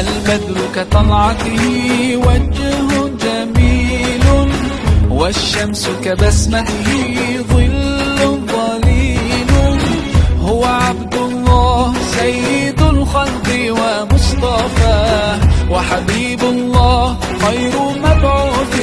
البدر كطلعته وجه جميل والشمس كبسمته ظل ظليل هو عبد الله سيد الخلق ومصطفى وحبيب الله خير مبعوث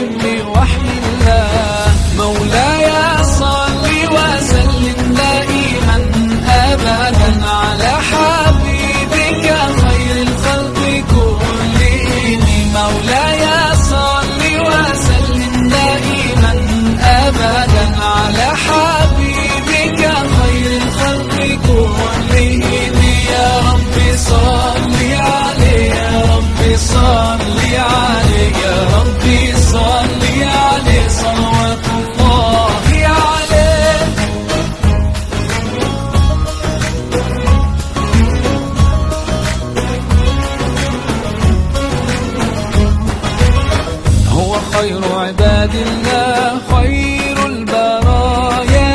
خير عباد الله خير البرايا.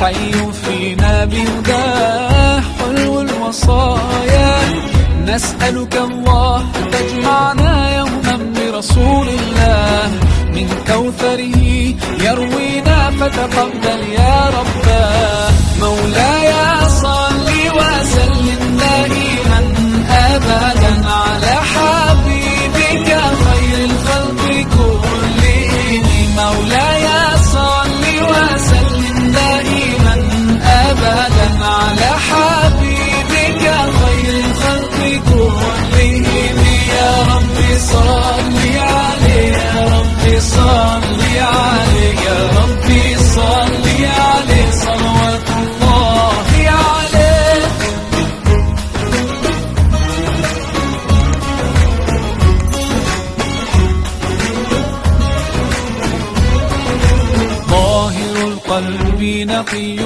حي فينا بهداه حلو الوصايا نسألك الله تجمعنا يوما برسول الله. من كوثره يروينا فتقبل يا رباه رب صل عليه يا رب صل عليه يا رب صل عليه صلوات الله عليه ظاهر القلب نقي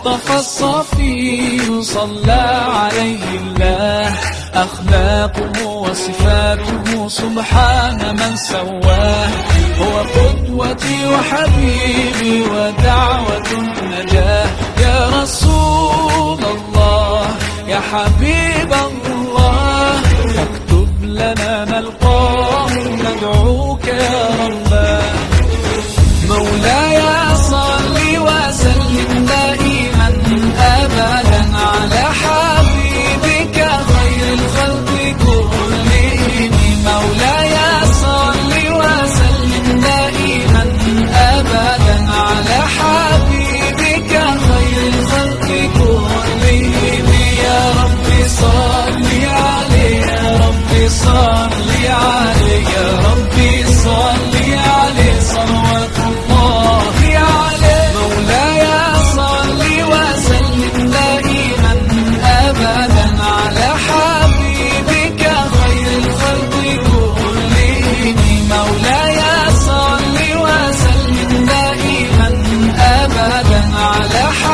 المصطفى الصفي صلى عليه الله. أخلاقه وصفاته سبحان من سواه. هو قدوتي وحبيبي ودعوة النجاة. يا رسول الله يا حبيب على حبيبك